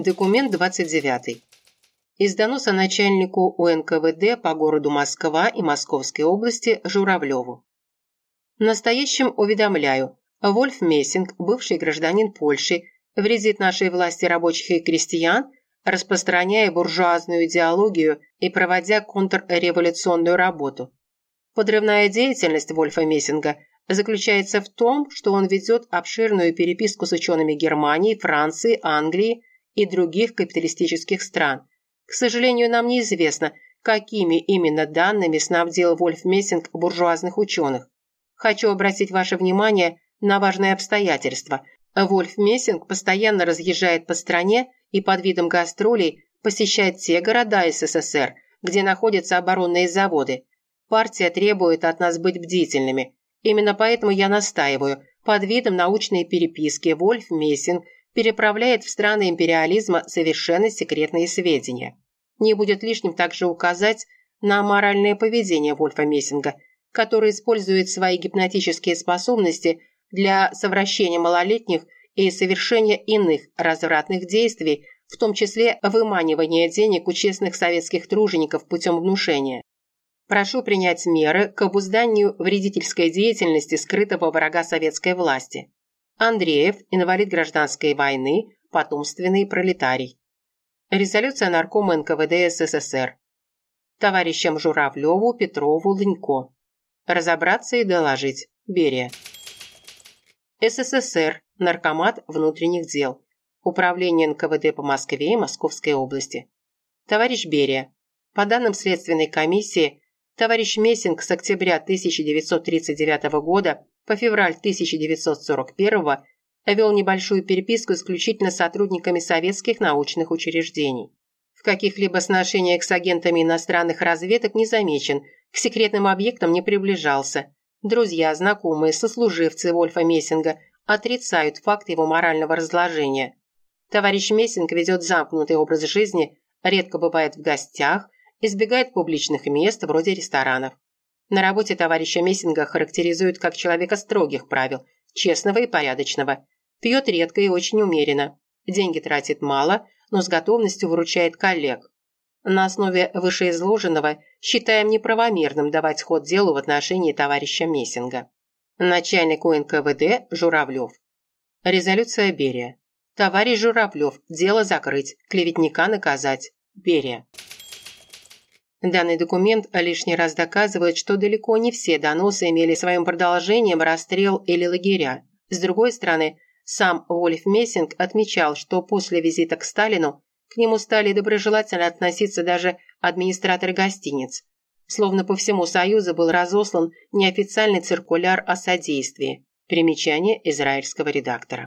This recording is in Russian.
Документ 29. Из доноса начальнику УНКВД по городу Москва и Московской области Журавлеву. Настоящим уведомляю, Вольф Мессинг, бывший гражданин Польши, вредит нашей власти рабочих и крестьян, распространяя буржуазную идеологию и проводя контрреволюционную работу. Подрывная деятельность Вольфа Мессинга заключается в том, что он ведет обширную переписку с учеными Германии, Франции, Англии и других капиталистических стран. К сожалению, нам неизвестно, какими именно данными снабдил Вольф Мессинг буржуазных ученых. Хочу обратить ваше внимание на важное обстоятельство. Вольф Мессинг постоянно разъезжает по стране и под видом гастролей посещает те города СССР, где находятся оборонные заводы. Партия требует от нас быть бдительными. Именно поэтому я настаиваю, под видом научной переписки Вольф Мессинг переправляет в страны империализма совершенно секретные сведения. Не будет лишним также указать на моральное поведение Вольфа Мессинга, который использует свои гипнотические способности для совращения малолетних и совершения иных развратных действий, в том числе выманивания денег у честных советских тружеников путем внушения. Прошу принять меры к обузданию вредительской деятельности скрытого врага советской власти. Андреев, инвалид гражданской войны, потомственный пролетарий. Резолюция Наркома НКВД СССР. Товарищам Журавлеву, Петрову, Лынько. Разобраться и доложить. Берия. СССР. Наркомат внутренних дел. Управление НКВД по Москве и Московской области. Товарищ Берия. По данным Следственной комиссии, товарищ Мессинг с октября 1939 года по февраль 1941 вел небольшую переписку исключительно с сотрудниками советских научных учреждений. В каких-либо сношениях с агентами иностранных разведок не замечен, к секретным объектам не приближался. Друзья, знакомые, сослуживцы Вольфа Мессинга отрицают факт его морального разложения. Товарищ Мессинг ведет замкнутый образ жизни, редко бывает в гостях, избегает публичных мест вроде ресторанов. На работе товарища Мессинга характеризуют как человека строгих правил, честного и порядочного. Пьет редко и очень умеренно. Деньги тратит мало, но с готовностью выручает коллег. На основе вышеизложенного считаем неправомерным давать ход делу в отношении товарища Мессинга. Начальник УНКВД Журавлев. Резолюция Берия. Товарищ Журавлев, дело закрыть, клеветника наказать. Берия. Данный документ лишний раз доказывает, что далеко не все доносы имели своим продолжением расстрел или лагеря. С другой стороны, сам Вольф Мессинг отмечал, что после визита к Сталину к нему стали доброжелательно относиться даже администраторы гостиниц. Словно по всему Союзу был разослан неофициальный циркуляр о содействии. Примечание израильского редактора.